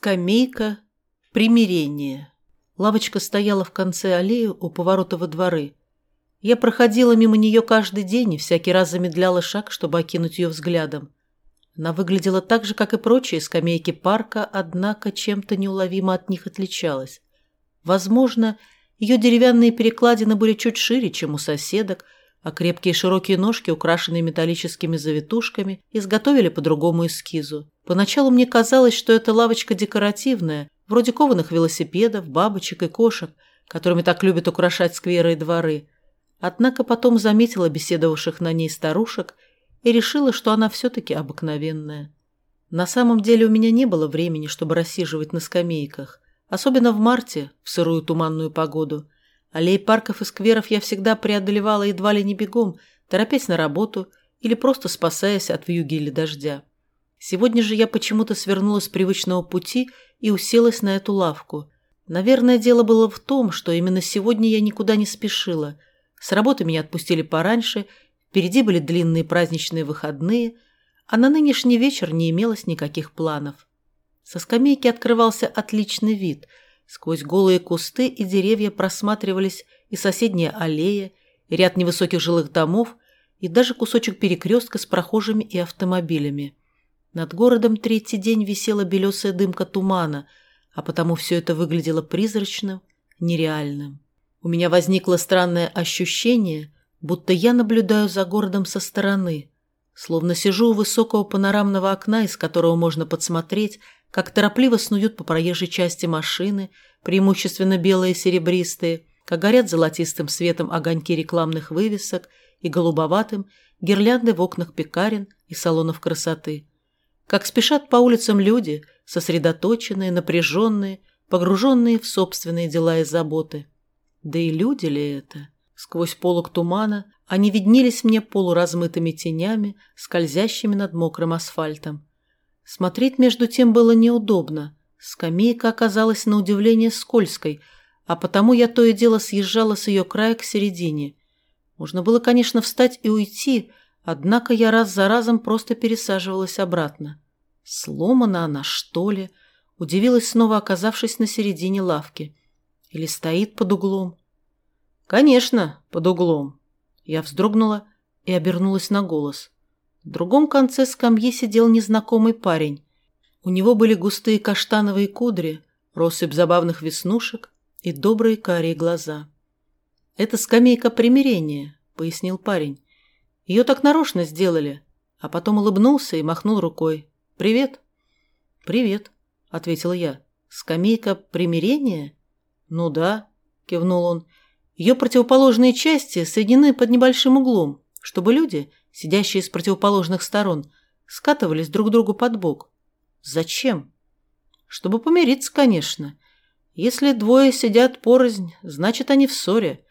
Скамейка примирения. Лавочка стояла в конце аллеи у поворота во дворы. Я проходила мимо нее каждый день и всякий раз замедляла шаг, чтобы окинуть ее взглядом. Она выглядела так же, как и прочие скамейки парка, однако чем-то неуловимо от них отличалась. Возможно, ее деревянные перекладины были чуть шире, чем у соседок, а крепкие широкие ножки, украшенные металлическими завитушками, изготовили по другому эскизу. Поначалу мне казалось, что эта лавочка декоративная, вроде кованых велосипедов, бабочек и кошек, которыми так любят украшать скверы и дворы. Однако потом заметила беседовавших на ней старушек и решила, что она все-таки обыкновенная. На самом деле у меня не было времени, чтобы рассиживать на скамейках, особенно в марте, в сырую туманную погоду. Аллеи парков и скверов я всегда преодолевала едва ли не бегом, торопясь на работу или просто спасаясь от вьюги или дождя. Сегодня же я почему-то свернула с привычного пути и уселась на эту лавку. Наверное, дело было в том, что именно сегодня я никуда не спешила. С работы меня отпустили пораньше, впереди были длинные праздничные выходные, а на нынешний вечер не имелось никаких планов. Со скамейки открывался отличный вид. Сквозь голые кусты и деревья просматривались и соседняя аллея, и ряд невысоких жилых домов, и даже кусочек перекрестка с прохожими и автомобилями. Над городом третий день висела белесая дымка тумана, а потому все это выглядело призрачным, нереальным. У меня возникло странное ощущение, будто я наблюдаю за городом со стороны, словно сижу у высокого панорамного окна, из которого можно подсмотреть, как торопливо снуют по проезжей части машины, преимущественно белые и серебристые, как горят золотистым светом огоньки рекламных вывесок и голубоватым гирлянды в окнах пекарен и салонов красоты. Как спешат по улицам люди, сосредоточенные, напряженные, погруженные в собственные дела и заботы. Да и люди ли это? Сквозь полог тумана они виднелись мне полуразмытыми тенями, скользящими над мокрым асфальтом. Смотреть между тем было неудобно. Скамейка оказалась на удивление скользкой, а потому я то и дело съезжала с ее края к середине. Можно было, конечно, встать и уйти, Однако я раз за разом просто пересаживалась обратно. Сломана она, что ли? Удивилась снова, оказавшись на середине лавки. Или стоит под углом? Конечно, под углом. Я вздрогнула и обернулась на голос. В другом конце скамьи сидел незнакомый парень. У него были густые каштановые кудри, россыпь забавных веснушек и добрые карие глаза. «Это скамейка примирения», — пояснил парень. Ее так нарочно сделали. А потом улыбнулся и махнул рукой. «Привет». «Привет», — ответила я. «Скамейка примирения?» «Ну да», — кивнул он. «Ее противоположные части соединены под небольшим углом, чтобы люди, сидящие с противоположных сторон, скатывались друг другу под бок. Зачем? Чтобы помириться, конечно. Если двое сидят порознь, значит, они в ссоре.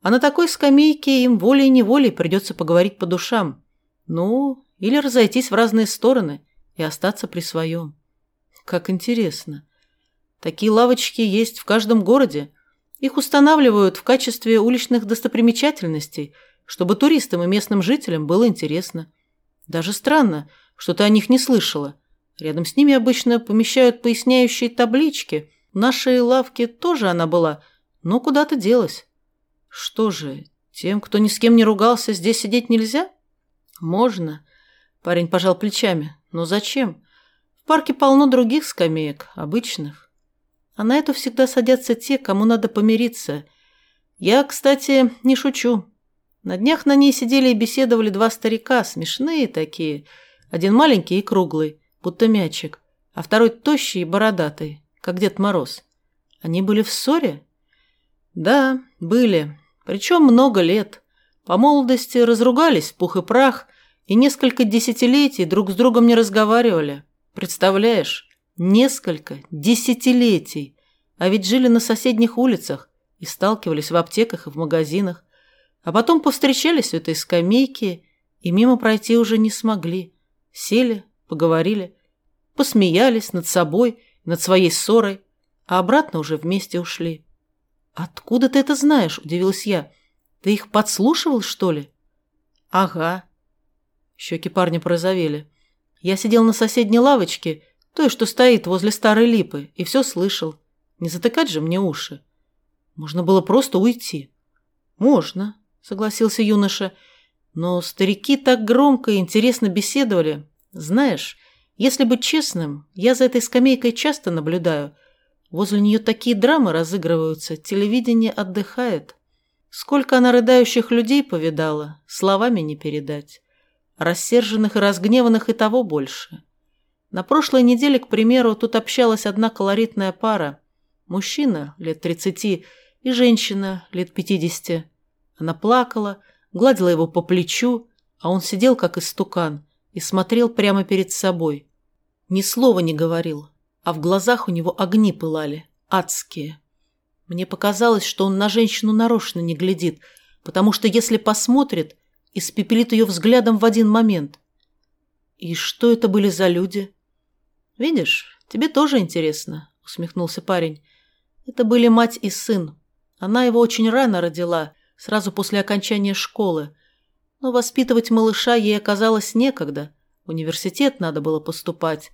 А на такой скамейке им волей-неволей придется поговорить по душам. Ну, или разойтись в разные стороны и остаться при своем. Как интересно. Такие лавочки есть в каждом городе. Их устанавливают в качестве уличных достопримечательностей, чтобы туристам и местным жителям было интересно. Даже странно, что ты о них не слышала. Рядом с ними обычно помещают поясняющие таблички. В нашей лавке тоже она была, но куда-то делась. Что же, тем, кто ни с кем не ругался, здесь сидеть нельзя? Можно. Парень пожал плечами. Но зачем? В парке полно других скамеек, обычных. А на эту всегда садятся те, кому надо помириться. Я, кстати, не шучу. На днях на ней сидели и беседовали два старика, смешные такие. Один маленький и круглый, будто мячик, а второй тощий и бородатый, как Дед Мороз. Они были в ссоре? Да, были. Причем много лет. По молодости разругались пух и прах, и несколько десятилетий друг с другом не разговаривали. Представляешь? Несколько десятилетий. А ведь жили на соседних улицах и сталкивались в аптеках и в магазинах. А потом повстречались в этой скамейке и мимо пройти уже не смогли. Сели, поговорили, посмеялись над собой, над своей ссорой, а обратно уже вместе ушли. «Откуда ты это знаешь?» – удивилась я. «Ты их подслушивал, что ли?» «Ага». Щеки парня порозовели. Я сидел на соседней лавочке, Той, что стоит возле старой липы, и все слышал. Не затыкать же мне уши. Можно было просто уйти. Можно, согласился юноша. Но старики так громко и интересно беседовали. Знаешь, если быть честным, я за этой скамейкой часто наблюдаю. Возле нее такие драмы разыгрываются, телевидение отдыхает. Сколько она рыдающих людей повидала, словами не передать. Рассерженных и разгневанных и того больше. На прошлой неделе, к примеру, тут общалась одна колоритная пара. Мужчина лет тридцати и женщина лет пятидесяти. Она плакала, гладила его по плечу, а он сидел как истукан и смотрел прямо перед собой. Ни слова не говорил, а в глазах у него огни пылали, адские. Мне показалось, что он на женщину нарочно не глядит, потому что если посмотрит, испепелит ее взглядом в один момент. И что это были за люди? «Видишь, тебе тоже интересно», — усмехнулся парень. «Это были мать и сын. Она его очень рано родила, сразу после окончания школы. Но воспитывать малыша ей оказалось некогда. В университет надо было поступать.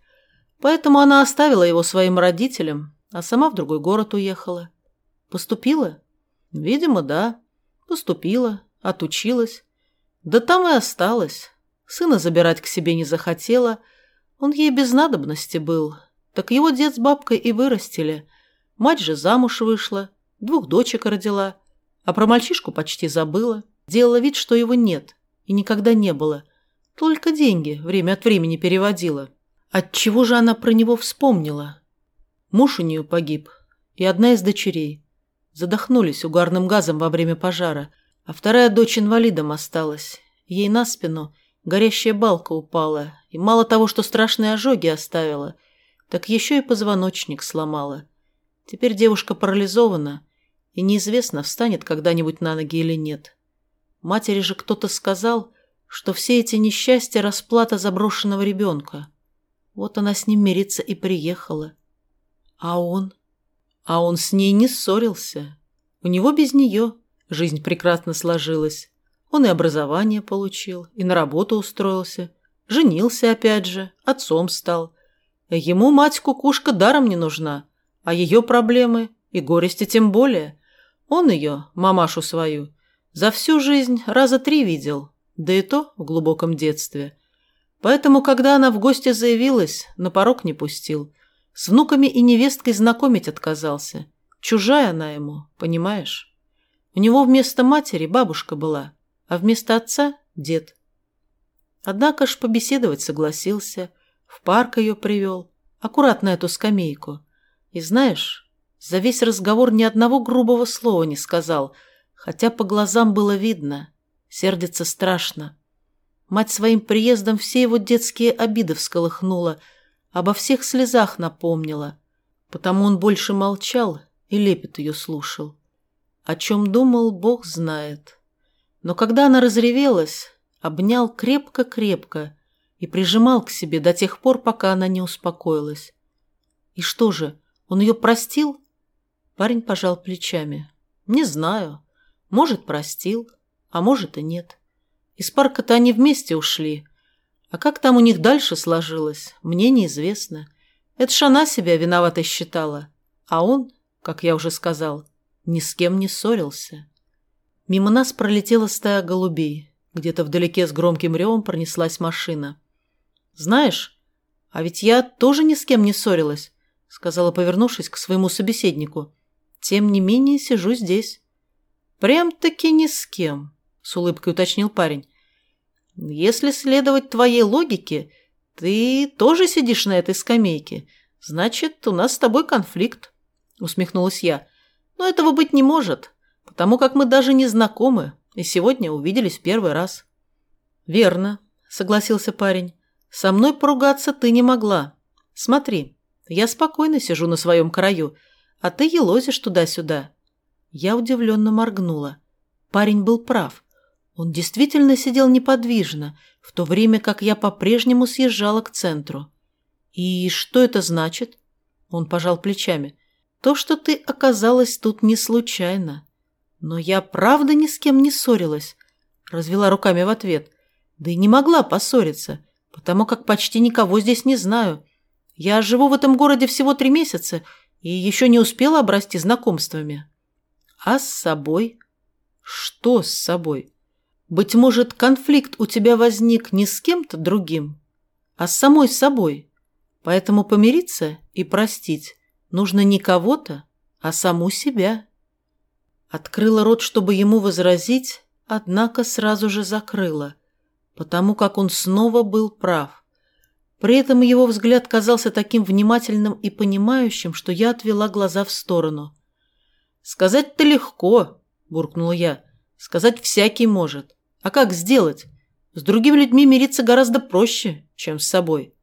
Поэтому она оставила его своим родителям, а сама в другой город уехала. Поступила? Видимо, да. Поступила, отучилась. Да там и осталась. Сына забирать к себе не захотела — он ей без надобности был. Так его дед с бабкой и вырастили. Мать же замуж вышла, двух дочек родила. А про мальчишку почти забыла. Делала вид, что его нет и никогда не было. Только деньги время от времени переводила. Отчего же она про него вспомнила? Муж у нее погиб, и одна из дочерей. Задохнулись угарным газом во время пожара, а вторая дочь инвалидом осталась. Ей на спину горящая балка упала, и мало того, что страшные ожоги оставила, так еще и позвоночник сломала. Теперь девушка парализована, и неизвестно, встанет когда-нибудь на ноги или нет. Матери же кто-то сказал, что все эти несчастья – расплата заброшенного ребенка. Вот она с ним мириться и приехала. А он? А он с ней не ссорился. У него без нее жизнь прекрасно сложилась. Он и образование получил, и на работу устроился – Женился опять же, отцом стал. Ему мать-кукушка даром не нужна, а ее проблемы и горести тем более. Он ее, мамашу свою, за всю жизнь раза три видел, да и то в глубоком детстве. Поэтому, когда она в гости заявилась, на порог не пустил. С внуками и невесткой знакомить отказался. Чужая она ему, понимаешь? У него вместо матери бабушка была, а вместо отца – дед. Однако ж побеседовать согласился, в парк ее привел, аккуратно эту скамейку. И знаешь, за весь разговор ни одного грубого слова не сказал, хотя по глазам было видно, сердится страшно. Мать своим приездом все его детские обиды всколыхнула, обо всех слезах напомнила, потому он больше молчал и лепет ее слушал. О чем думал, Бог знает. Но когда она разревелась, обнял крепко-крепко и прижимал к себе до тех пор, пока она не успокоилась. И что же, он ее простил? Парень пожал плечами. Не знаю. Может, простил, а может и нет. Из парка-то они вместе ушли. А как там у них дальше сложилось, мне неизвестно. Это ж она себя виноватой считала. А он, как я уже сказал, ни с кем не ссорился. Мимо нас пролетела стая голубей. Где-то вдалеке с громким ревом пронеслась машина. «Знаешь, а ведь я тоже ни с кем не ссорилась», сказала, повернувшись к своему собеседнику. «Тем не менее сижу здесь». «Прям-таки ни с кем», — с улыбкой уточнил парень. «Если следовать твоей логике, ты тоже сидишь на этой скамейке. Значит, у нас с тобой конфликт», — усмехнулась я. «Но этого быть не может, потому как мы даже не знакомы, и сегодня увиделись первый раз». «Верно», — согласился парень. «Со мной поругаться ты не могла. Смотри, я спокойно сижу на своем краю, а ты елозишь туда-сюда». Я удивленно моргнула. Парень был прав. Он действительно сидел неподвижно, в то время как я по-прежнему съезжала к центру. «И что это значит?» Он пожал плечами. «То, что ты оказалась тут не случайно. «Но я правда ни с кем не ссорилась», – развела руками в ответ. «Да и не могла поссориться, потому как почти никого здесь не знаю. Я живу в этом городе всего три месяца и еще не успела обрасти знакомствами. А с собой? Что с собой? Быть может, конфликт у тебя возник не с кем-то другим, а с самой собой. Поэтому помириться и простить нужно не кого-то, а саму себя. Открыла рот, чтобы ему возразить, однако сразу же закрыла, потому как он снова был прав. При этом его взгляд казался таким внимательным и понимающим, что я отвела глаза в сторону. «Сказать-то легко», – буркнул я. «Сказать всякий может. А как сделать? С другими людьми мириться гораздо проще, чем с собой».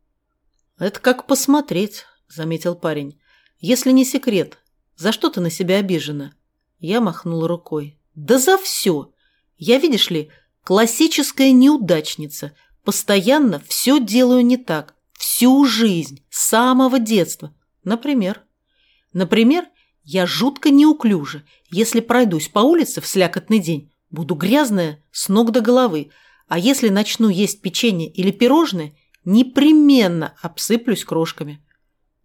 «Это как посмотреть», – заметил парень. «Если не секрет, за что ты на себя обижена?» Я махнула рукой. «Да за все! Я, видишь ли, классическая неудачница. Постоянно все делаю не так. Всю жизнь, с самого детства. Например? Например, я жутко неуклюжа. Если пройдусь по улице в слякотный день, буду грязная с ног до головы. А если начну есть печенье или пирожное, непременно обсыплюсь крошками.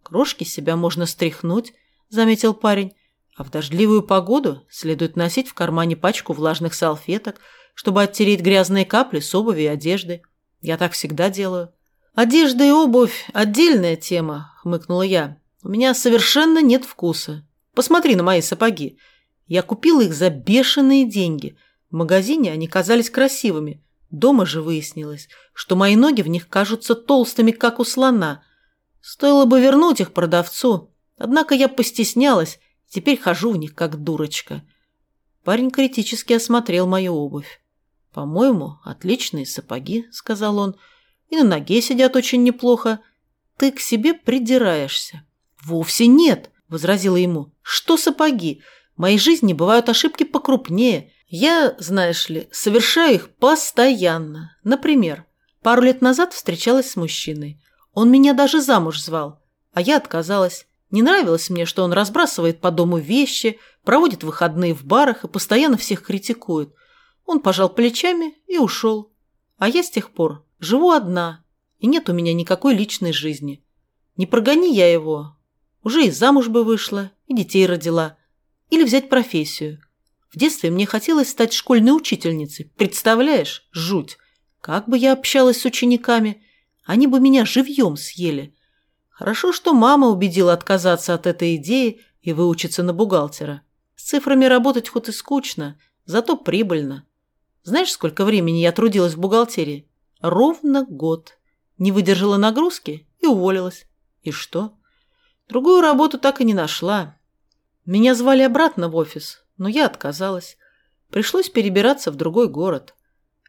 Крошки себя можно стряхнуть, заметил парень. А в дождливую погоду следует носить в кармане пачку влажных салфеток, чтобы оттереть грязные капли с обуви и одежды. Я так всегда делаю. «Одежда и обувь – отдельная тема», – хмыкнула я. «У меня совершенно нет вкуса. Посмотри на мои сапоги. Я купила их за бешеные деньги. В магазине они казались красивыми. Дома же выяснилось, что мои ноги в них кажутся толстыми, как у слона. Стоило бы вернуть их продавцу. Однако я постеснялась Теперь хожу в них, как дурочка. Парень критически осмотрел мою обувь. «По-моему, отличные сапоги», — сказал он. «И на ноге сидят очень неплохо. Ты к себе придираешься». «Вовсе нет», — возразила ему. «Что сапоги? В моей жизни бывают ошибки покрупнее. Я, знаешь ли, совершаю их постоянно. Например, пару лет назад встречалась с мужчиной. Он меня даже замуж звал, а я отказалась. Не нравилось мне, что он разбрасывает по дому вещи, проводит выходные в барах и постоянно всех критикует. Он пожал плечами и ушел. А я с тех пор живу одна, и нет у меня никакой личной жизни. Не прогони я его. Уже и замуж бы вышла, и детей родила. Или взять профессию. В детстве мне хотелось стать школьной учительницей. Представляешь? Жуть. Как бы я общалась с учениками. Они бы меня живьем съели. Хорошо, что мама убедила отказаться от этой идеи и выучиться на бухгалтера. С цифрами работать хоть и скучно, зато прибыльно. Знаешь, сколько времени я трудилась в бухгалтерии? Ровно год. Не выдержала нагрузки и уволилась. И что? Другую работу так и не нашла. Меня звали обратно в офис, но я отказалась. Пришлось перебираться в другой город.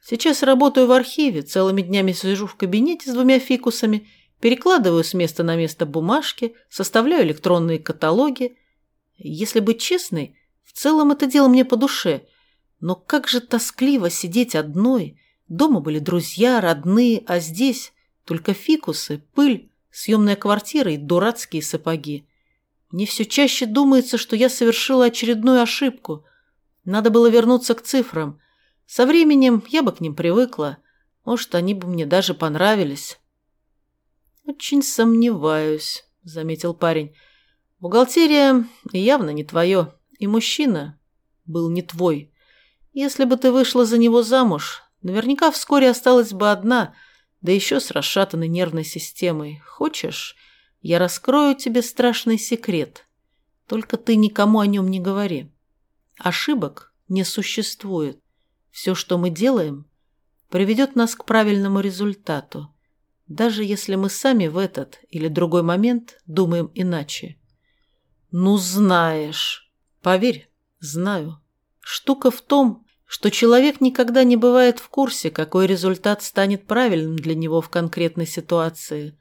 Сейчас работаю в архиве, целыми днями сижу в кабинете с двумя фикусами – Перекладываю с места на место бумажки, составляю электронные каталоги. Если быть честной, в целом это дело мне по душе. Но как же тоскливо сидеть одной. Дома были друзья, родные, а здесь только фикусы, пыль, съемная квартира и дурацкие сапоги. Мне все чаще думается, что я совершила очередную ошибку. Надо было вернуться к цифрам. Со временем я бы к ним привыкла. Может, они бы мне даже понравились. «Очень сомневаюсь», — заметил парень. «Бухгалтерия явно не твое, и мужчина был не твой. Если бы ты вышла за него замуж, наверняка вскоре осталась бы одна, да еще с расшатанной нервной системой. Хочешь, я раскрою тебе страшный секрет. Только ты никому о нем не говори. Ошибок не существует. Все, что мы делаем, приведет нас к правильному результату даже если мы сами в этот или другой момент думаем иначе. Ну, знаешь. Поверь, знаю. Штука в том, что человек никогда не бывает в курсе, какой результат станет правильным для него в конкретной ситуации.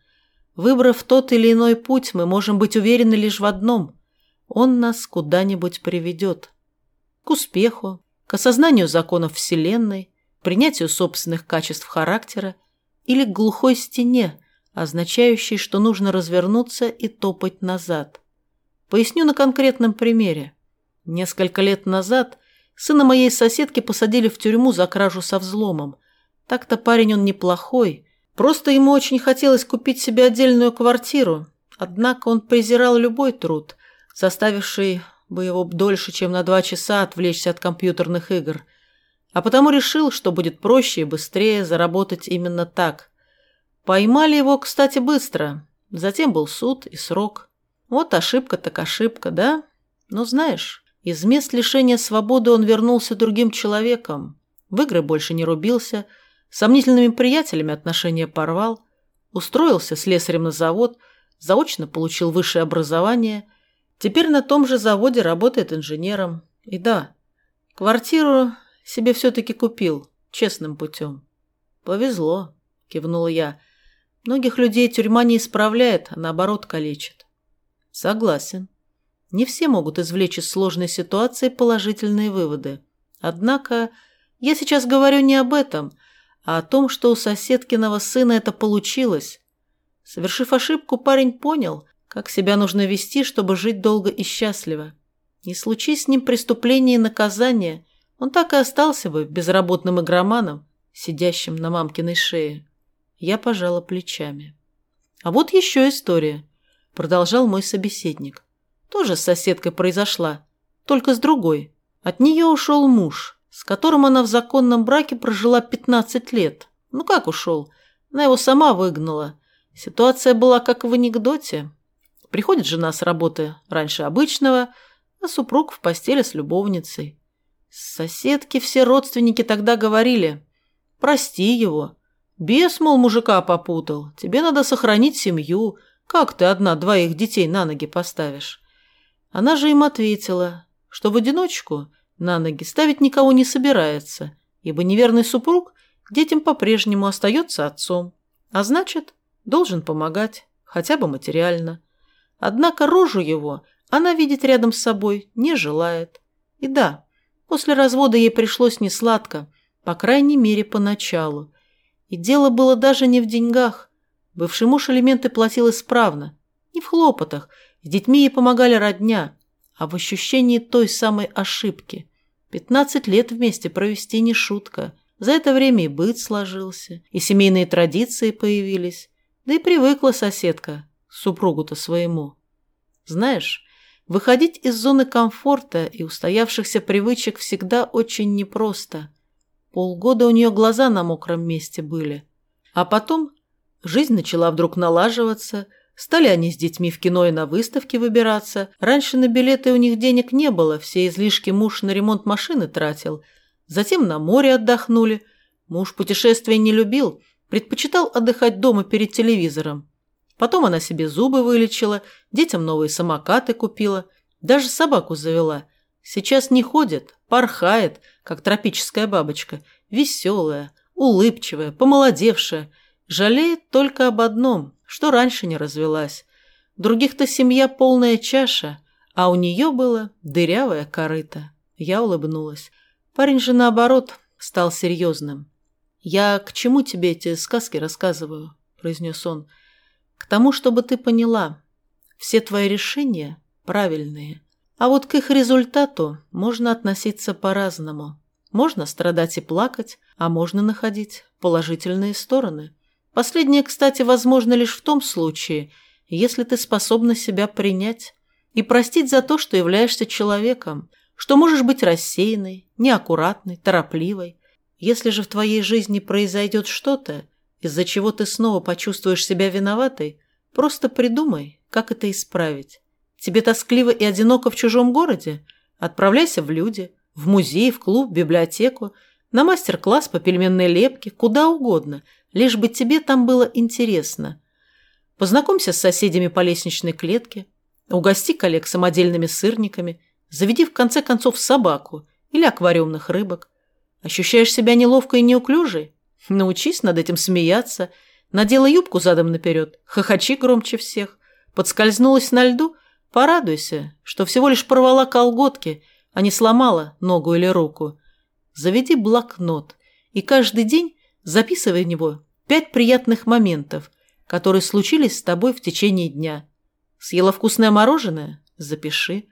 Выбрав тот или иной путь, мы можем быть уверены лишь в одном – он нас куда-нибудь приведет. К успеху, к осознанию законов Вселенной, принятию собственных качеств характера или к глухой стене, означающей, что нужно развернуться и топать назад. Поясню на конкретном примере. Несколько лет назад сына моей соседки посадили в тюрьму за кражу со взломом. Так-то парень он неплохой, Просто ему очень хотелось купить себе отдельную квартиру, однако он презирал любой труд, заставивший бы его дольше, чем на два часа отвлечься от компьютерных игр, а потому решил, что будет проще и быстрее заработать именно так. Поймали его, кстати, быстро, затем был суд и срок. Вот ошибка так ошибка, да? Но знаешь, из мест лишения свободы он вернулся другим человеком, в игры больше не рубился – сомнительными приятелями отношения порвал, устроился слесарем на завод, заочно получил высшее образование, теперь на том же заводе работает инженером. И да, квартиру себе все-таки купил, честным путем. «Повезло», – кивнула я. «Многих людей тюрьма не исправляет, а наоборот калечит». «Согласен. Не все могут извлечь из сложной ситуации положительные выводы. Однако я сейчас говорю не об этом – а о том, что у соседкиного сына это получилось. Совершив ошибку, парень понял, как себя нужно вести, чтобы жить долго и счастливо. Не случись с ним преступление и наказание, он так и остался бы безработным игроманом, сидящим на мамкиной шее. Я пожала плечами. А вот еще история, продолжал мой собеседник. Тоже с соседкой произошла, только с другой. От нее ушел муж с которым она в законном браке прожила 15 лет. Ну как ушел? Она его сама выгнала. Ситуация была как в анекдоте. Приходит жена с работы раньше обычного, а супруг в постели с любовницей. Соседки все родственники тогда говорили «Прости его». Бес, мол, мужика попутал. Тебе надо сохранить семью. Как ты одна двоих детей на ноги поставишь? Она же им ответила, что в одиночку – на ноги ставить никого не собирается, ибо неверный супруг детям по-прежнему остается отцом, а значит, должен помогать, хотя бы материально. Однако рожу его она видеть рядом с собой не желает. И да, после развода ей пришлось несладко, по крайней мере, поначалу. И дело было даже не в деньгах. Бывший муж элементы платил исправно. Не в хлопотах, с детьми ей помогали родня, а в ощущении той самой ошибки. Пятнадцать лет вместе провести не шутка. За это время и быт сложился, и семейные традиции появились. Да и привыкла соседка супругу-то своему. Знаешь, выходить из зоны комфорта и устоявшихся привычек всегда очень непросто. Полгода у нее глаза на мокром месте были. А потом жизнь начала вдруг налаживаться – Стали они с детьми в кино и на выставке выбираться. Раньше на билеты у них денег не было, все излишки муж на ремонт машины тратил. Затем на море отдохнули. Муж путешествия не любил, предпочитал отдыхать дома перед телевизором. Потом она себе зубы вылечила, детям новые самокаты купила, даже собаку завела. Сейчас не ходит, порхает, как тропическая бабочка, веселая, улыбчивая, помолодевшая. Жалеет только об одном – что раньше не развелась. Других-то семья полная чаша, а у нее было дырявое корыто. Я улыбнулась. Парень же, наоборот, стал серьезным. «Я к чему тебе эти сказки рассказываю?» – произнес он. «К тому, чтобы ты поняла. Все твои решения правильные. А вот к их результату можно относиться по-разному. Можно страдать и плакать, а можно находить положительные стороны. Последнее, кстати, возможно лишь в том случае, если ты способна себя принять и простить за то, что являешься человеком, что можешь быть рассеянной, неаккуратной, торопливой. Если же в твоей жизни произойдет что-то, из-за чего ты снова почувствуешь себя виноватой, просто придумай, как это исправить. Тебе тоскливо и одиноко в чужом городе? Отправляйся в люди, в музей, в клуб, в библиотеку, на мастер-класс по пельменной лепке, куда угодно – лишь бы тебе там было интересно. Познакомься с соседями по лестничной клетке, угости коллег самодельными сырниками, заведи в конце концов собаку или аквариумных рыбок. Ощущаешь себя неловко и неуклюжей? Научись над этим смеяться, надела юбку задом наперед, хохочи громче всех, подскользнулась на льду, порадуйся, что всего лишь порвала колготки, а не сломала ногу или руку. Заведи блокнот и каждый день Записывай в него пять приятных моментов, которые случились с тобой в течение дня. Съела вкусное мороженое? Запиши.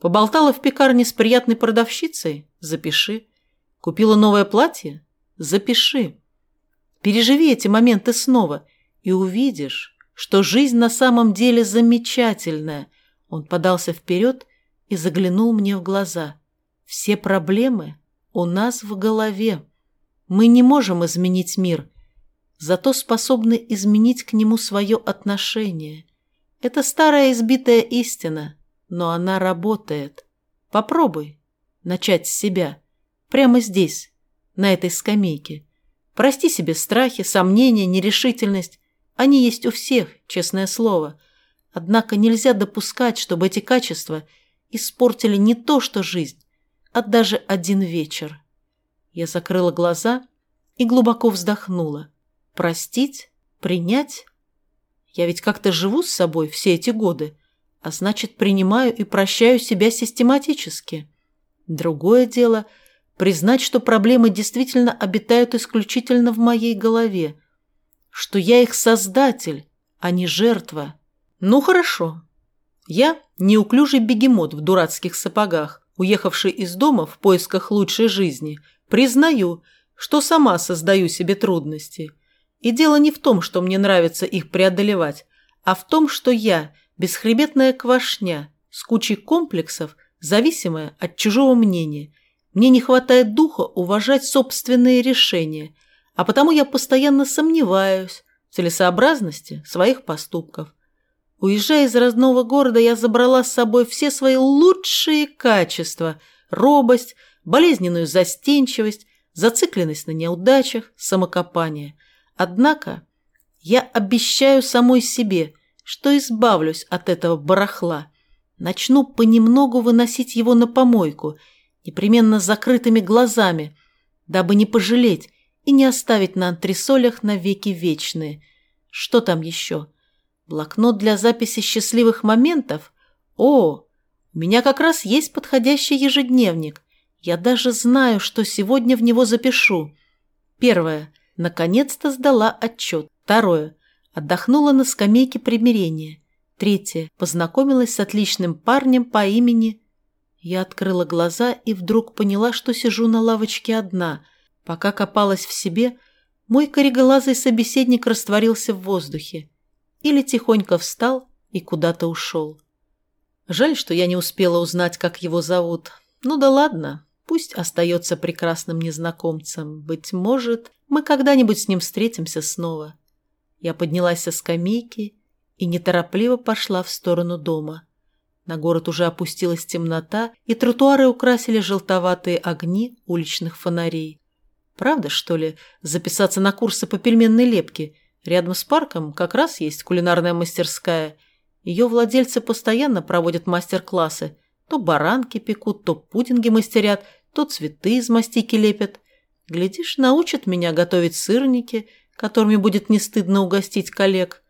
Поболтала в пекарне с приятной продавщицей? Запиши. Купила новое платье? Запиши. Переживи эти моменты снова и увидишь, что жизнь на самом деле замечательная. Он подался вперед и заглянул мне в глаза. Все проблемы у нас в голове. Мы не можем изменить мир, зато способны изменить к нему свое отношение. Это старая избитая истина, но она работает. Попробуй начать с себя. Прямо здесь, на этой скамейке. Прости себе страхи, сомнения, нерешительность. Они есть у всех, честное слово. Однако нельзя допускать, чтобы эти качества испортили не то что жизнь, а даже один вечер. Я закрыла глаза и глубоко вздохнула. Простить? Принять? Я ведь как-то живу с собой все эти годы, а значит, принимаю и прощаю себя систематически. Другое дело – признать, что проблемы действительно обитают исключительно в моей голове, что я их создатель, а не жертва. Ну хорошо. Я неуклюжий бегемот в дурацких сапогах, уехавший из дома в поисках лучшей жизни, признаю, что сама создаю себе трудности. И дело не в том, что мне нравится их преодолевать, а в том, что я – бесхребетная квашня с кучей комплексов, зависимая от чужого мнения. Мне не хватает духа уважать собственные решения, а потому я постоянно сомневаюсь в целесообразности своих поступков. Уезжая из родного города, я забрала с собой все свои лучшие качества – робость, болезненную застенчивость, зацикленность на неудачах, самокопание. Однако я обещаю самой себе, что избавлюсь от этого барахла, начну понемногу выносить его на помойку, непременно закрытыми глазами, дабы не пожалеть и не оставить на антресолях навеки вечные. Что там еще? Блокнот для записи счастливых моментов? О, у меня как раз есть подходящий ежедневник. Я даже знаю, что сегодня в него запишу. Первое. Наконец-то сдала отчет. Второе. Отдохнула на скамейке примирения. Третье. Познакомилась с отличным парнем по имени... Я открыла глаза и вдруг поняла, что сижу на лавочке одна. Пока копалась в себе, мой кореглазый собеседник растворился в воздухе. Или тихонько встал и куда-то ушел. Жаль, что я не успела узнать, как его зовут. Ну да ладно, пусть остается прекрасным незнакомцем. Быть может, мы когда-нибудь с ним встретимся снова. Я поднялась со скамейки и неторопливо пошла в сторону дома. На город уже опустилась темнота, и тротуары украсили желтоватые огни уличных фонарей. Правда, что ли, записаться на курсы по пельменной лепке? Рядом с парком как раз есть кулинарная мастерская. Ее владельцы постоянно проводят мастер-классы. То баранки пекут, то пудинги мастерят, то цветы из мастики лепят. Глядишь, научат меня готовить сырники, которыми будет не стыдно угостить коллег.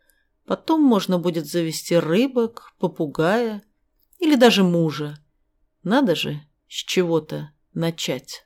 Потом можно будет завести рыбок, попугая или даже мужа. Надо же с чего-то начать.